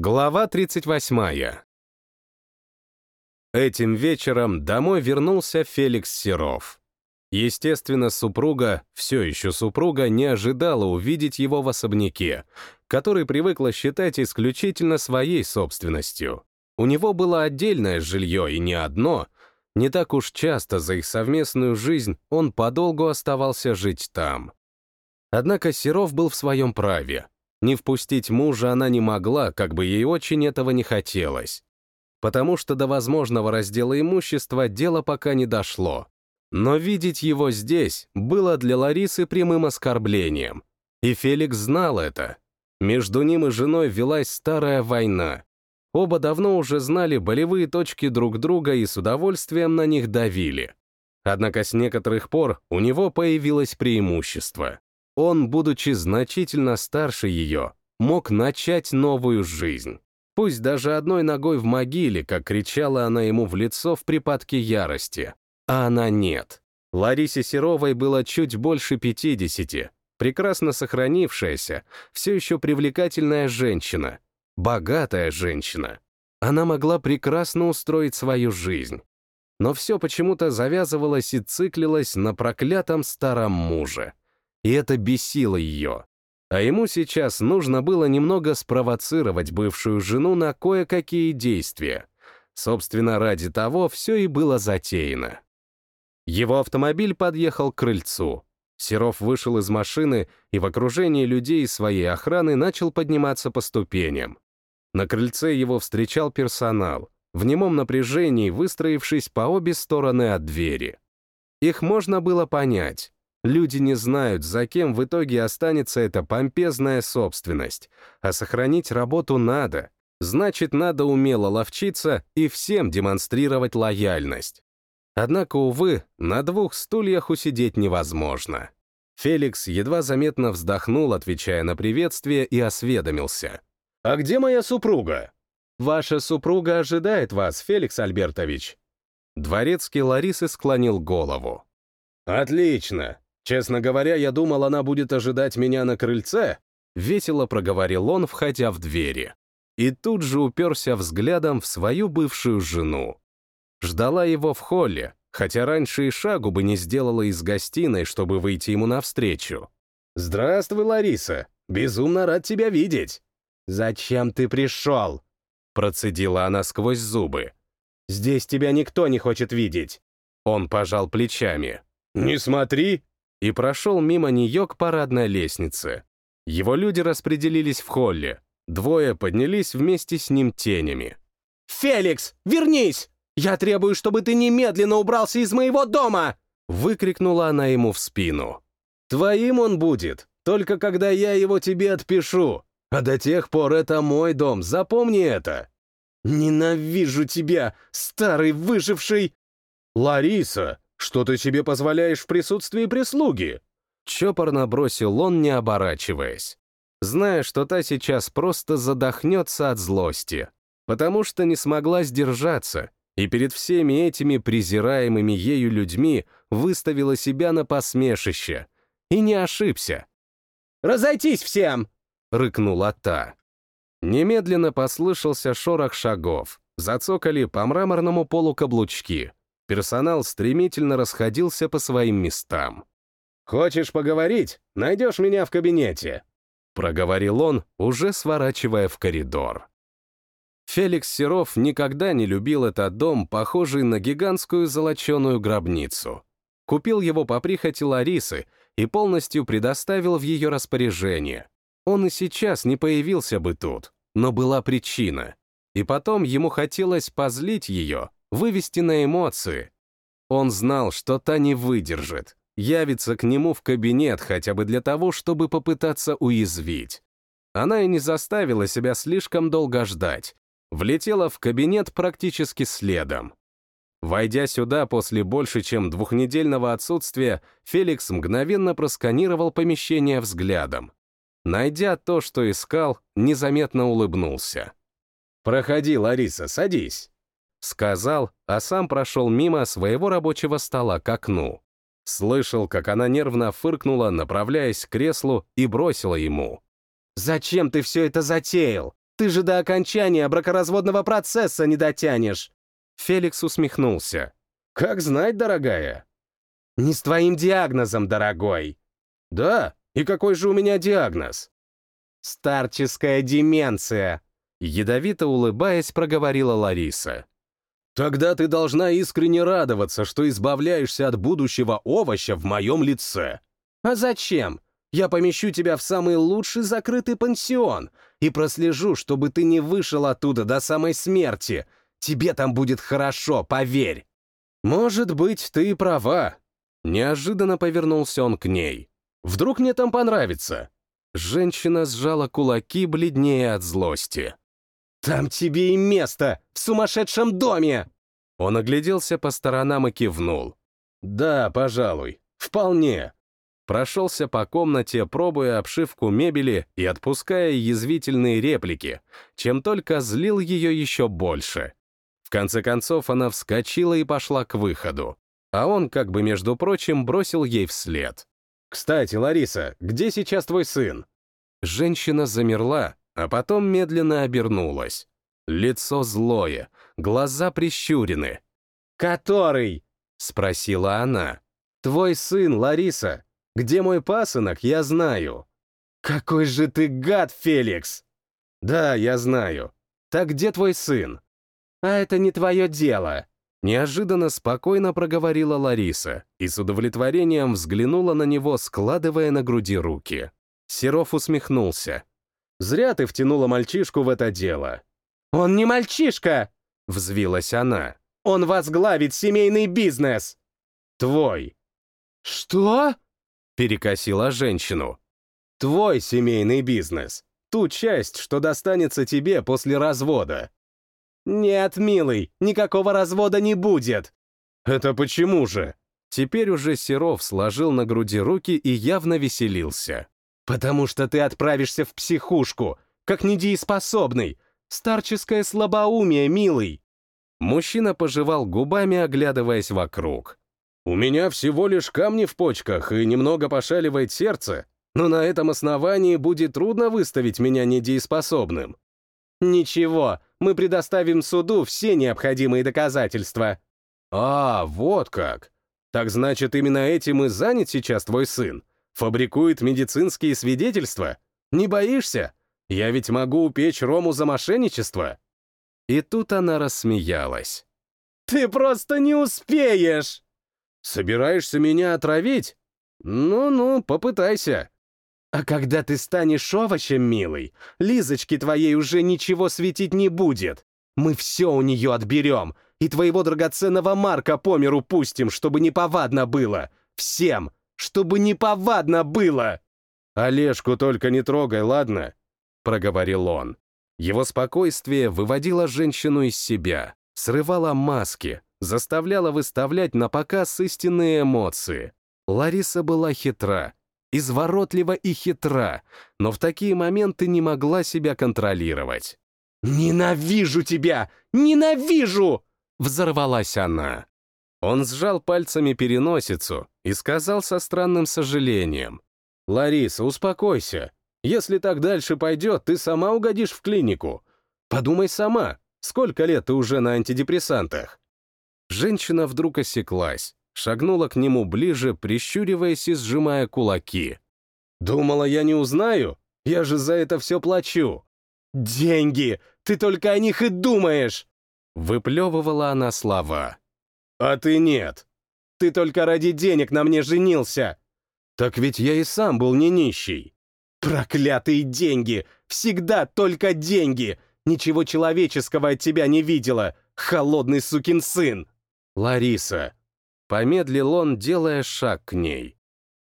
Глава 38. Этим вечером домой вернулся Феликс Серов. Естественно, супруга, все еще супруга, не ожидала увидеть его в особняке, который привыкла считать исключительно своей собственностью. У него было отдельное жилье и не одно. Не так уж часто за их совместную жизнь он подолгу оставался жить там. Однако Серов был в своем праве. Не впустить мужа она не могла, как бы ей очень этого не хотелось. Потому что до возможного раздела имущества дело пока не дошло. Но видеть его здесь было для Ларисы прямым оскорблением. И Феликс знал это. Между ним и женой велась старая война. Оба давно уже знали болевые точки друг друга и с удовольствием на них давили. Однако с некоторых пор у него появилось преимущество. Он, будучи значительно старше ее, мог начать новую жизнь. Пусть даже одной ногой в могиле, как кричала она ему в лицо в припадке ярости. А она нет. Ларисе Серовой было чуть больше 50, прекрасно сохранившаяся, все еще привлекательная женщина, богатая женщина. Она могла прекрасно устроить свою жизнь. Но все почему-то завязывалось и циклилось на проклятом старом муже и это бесило ее. А ему сейчас нужно было немного спровоцировать бывшую жену на кое-какие действия. Собственно, ради того все и было затеяно. Его автомобиль подъехал к крыльцу. Серов вышел из машины и в окружении людей и своей охраны начал подниматься по ступеням. На крыльце его встречал персонал, в немом напряжении выстроившись по обе стороны от двери. Их можно было понять. Люди не знают, за кем в итоге останется эта помпезная собственность, а сохранить работу надо. Значит, надо умело ловчиться и всем демонстрировать лояльность. Однако, увы, на двух стульях усидеть невозможно. Феликс едва заметно вздохнул, отвечая на приветствие, и осведомился. «А где моя супруга?» «Ваша супруга ожидает вас, Феликс Альбертович». Дворецкий Ларисы склонил голову. «Отлично. Честно говоря, я думал, она будет ожидать меня на крыльце, весело проговорил он, входя в двери. И тут же уперся взглядом в свою бывшую жену. Ждала его в холле, хотя раньше и шагу бы не сделала из гостиной, чтобы выйти ему навстречу. «Здравствуй, Лариса! Безумно рад тебя видеть!» «Зачем ты пришел?» Процедила она сквозь зубы. «Здесь тебя никто не хочет видеть!» Он пожал плечами. «Не смотри!» И прошел мимо нее к парадной лестнице. Его люди распределились в холле. Двое поднялись вместе с ним тенями. «Феликс, вернись! Я требую, чтобы ты немедленно убрался из моего дома!» Выкрикнула она ему в спину. «Твоим он будет, только когда я его тебе отпишу. А до тех пор это мой дом, запомни это!» «Ненавижу тебя, старый выживший...» «Лариса, что ты себе позволяешь в присутствии прислуги?» Чопорно бросил он, не оборачиваясь, зная, что та сейчас просто задохнется от злости, потому что не смогла сдержаться и перед всеми этими презираемыми ею людьми выставила себя на посмешище. И не ошибся. «Разойтись всем!» — рыкнула та. Немедленно послышался шорох шагов, зацокали по мраморному полу каблучки — Персонал стремительно расходился по своим местам. «Хочешь поговорить? Найдешь меня в кабинете», — проговорил он, уже сворачивая в коридор. Феликс Серов никогда не любил этот дом, похожий на гигантскую золоченую гробницу. Купил его по прихоти Ларисы и полностью предоставил в ее распоряжение. Он и сейчас не появился бы тут, но была причина. И потом ему хотелось позлить ее, вывести на эмоции. Он знал, что та не выдержит, явится к нему в кабинет хотя бы для того, чтобы попытаться уязвить. Она и не заставила себя слишком долго ждать. Влетела в кабинет практически следом. Войдя сюда после больше чем двухнедельного отсутствия, Феликс мгновенно просканировал помещение взглядом. Найдя то, что искал, незаметно улыбнулся. «Проходи, Лариса, садись». Сказал, а сам прошел мимо своего рабочего стола к окну. Слышал, как она нервно фыркнула, направляясь к креслу, и бросила ему. «Зачем ты все это затеял? Ты же до окончания бракоразводного процесса не дотянешь!» Феликс усмехнулся. «Как знать, дорогая?» «Не с твоим диагнозом, дорогой!» «Да? И какой же у меня диагноз?» «Старческая деменция!» Ядовито улыбаясь, проговорила Лариса. «Тогда ты должна искренне радоваться, что избавляешься от будущего овоща в моем лице». «А зачем? Я помещу тебя в самый лучший закрытый пансион и прослежу, чтобы ты не вышел оттуда до самой смерти. Тебе там будет хорошо, поверь». «Может быть, ты и права». Неожиданно повернулся он к ней. «Вдруг мне там понравится?» Женщина сжала кулаки, бледнее от злости. «Там тебе и место! В сумасшедшем доме!» Он огляделся по сторонам и кивнул. «Да, пожалуй, вполне». Прошелся по комнате, пробуя обшивку мебели и отпуская язвительные реплики, чем только злил ее еще больше. В конце концов она вскочила и пошла к выходу, а он, как бы между прочим, бросил ей вслед. «Кстати, Лариса, где сейчас твой сын?» Женщина замерла, а потом медленно обернулась. Лицо злое, глаза прищурены. «Который?» — спросила она. «Твой сын, Лариса. Где мой пасынок, я знаю». «Какой же ты гад, Феликс!» «Да, я знаю. Так где твой сын?» «А это не твое дело». Неожиданно спокойно проговорила Лариса и с удовлетворением взглянула на него, складывая на груди руки. Серов усмехнулся. «Зря ты втянула мальчишку в это дело». «Он не мальчишка!» — взвилась она. «Он возглавит семейный бизнес!» «Твой!» «Что?» — перекосила женщину. «Твой семейный бизнес. Ту часть, что достанется тебе после развода». «Нет, милый, никакого развода не будет!» «Это почему же?» Теперь уже Серов сложил на груди руки и явно веселился. «Потому что ты отправишься в психушку, как недееспособный. Старческое слабоумие, милый!» Мужчина пожевал губами, оглядываясь вокруг. «У меня всего лишь камни в почках и немного пошаливает сердце, но на этом основании будет трудно выставить меня недееспособным». «Ничего, мы предоставим суду все необходимые доказательства». «А, вот как! Так значит, именно этим и занят сейчас твой сын? Фабрикует медицинские свидетельства? Не боишься? Я ведь могу упечь Рому за мошенничество». И тут она рассмеялась. «Ты просто не успеешь!» «Собираешься меня отравить? Ну-ну, попытайся». А когда ты станешь овощем, милый, Лизочке твоей уже ничего светить не будет. Мы все у нее отберем, и твоего драгоценного Марка по миру пустим, чтобы неповадно было. Всем, чтобы неповадно было!» «Олежку только не трогай, ладно?» — проговорил он. Его спокойствие выводило женщину из себя, срывало маски, заставляло выставлять на показ истинные эмоции. Лариса была хитра, изворотлива и хитра, но в такие моменты не могла себя контролировать. «Ненавижу тебя! Ненавижу!» — взорвалась она. Он сжал пальцами переносицу и сказал со странным сожалением. «Лариса, успокойся. Если так дальше пойдет, ты сама угодишь в клинику. Подумай сама, сколько лет ты уже на антидепрессантах?» Женщина вдруг осеклась, шагнула к нему ближе, прищуриваясь и сжимая кулаки. «Думала, я не узнаю? Я же за это все плачу!» «Деньги! Ты только о них и думаешь!» Выплевывала она слова. «А ты нет! Ты только ради денег на мне женился!» «Так ведь я и сам был не нищий!» «Проклятые деньги! Всегда только деньги! Ничего человеческого от тебя не видела! Холодный сукин сын!» «Лариса!» Помедлил он, делая шаг к ней.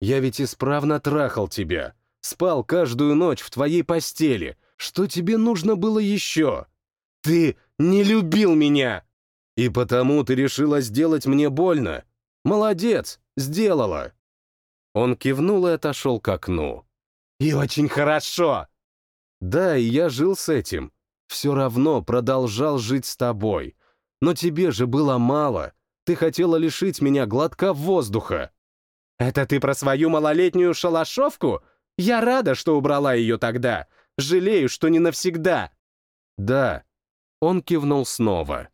«Я ведь исправно трахал тебя, спал каждую ночь в твоей постели. Что тебе нужно было еще?» «Ты не любил меня!» «И потому ты решила сделать мне больно? Молодец, сделала!» Он кивнул и отошел к окну. «И очень хорошо!» «Да, и я жил с этим. Все равно продолжал жить с тобой. Но тебе же было мало. Ты хотела лишить меня глотка воздуха». «Это ты про свою малолетнюю шалашовку? Я рада, что убрала ее тогда. Жалею, что не навсегда». Да. Он кивнул снова.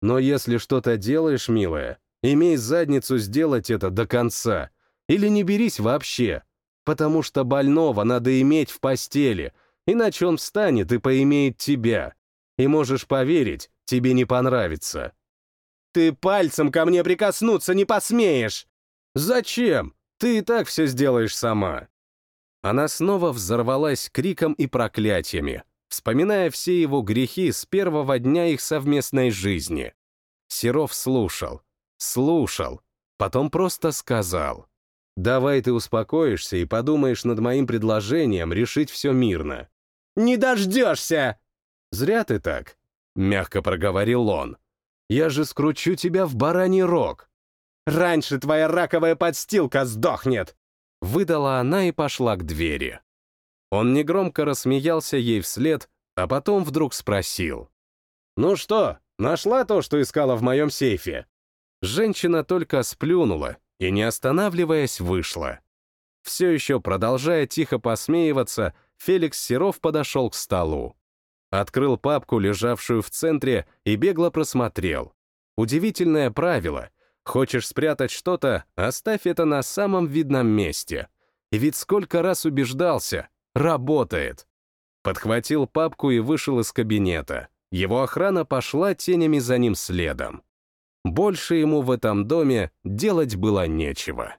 Но если что-то делаешь, милая, имей задницу сделать это до конца. Или не берись вообще. Потому что больного надо иметь в постели, иначе он встанет и поимеет тебя. И можешь поверить, тебе не понравится. Ты пальцем ко мне прикоснуться не посмеешь! Зачем? Ты и так все сделаешь сама. Она снова взорвалась криком и проклятиями, вспоминая все его грехи с первого дня их совместной жизни. Серов слушал, слушал, потом просто сказал. «Давай ты успокоишься и подумаешь над моим предложением решить все мирно». «Не дождешься!» «Зря ты так», — мягко проговорил он. «Я же скручу тебя в бараний рог». «Раньше твоя раковая подстилка сдохнет!» Выдала она и пошла к двери. Он негромко рассмеялся ей вслед, а потом вдруг спросил. «Ну что, нашла то, что искала в моем сейфе?» Женщина только сплюнула и, не останавливаясь, вышла. Все еще продолжая тихо посмеиваться, Феликс Серов подошел к столу. Открыл папку, лежавшую в центре, и бегло просмотрел. Удивительное правило. Хочешь спрятать что-то, оставь это на самом видном месте. И ведь сколько раз убеждался, работает. Подхватил папку и вышел из кабинета. Его охрана пошла тенями за ним следом. Больше ему в этом доме делать было нечего.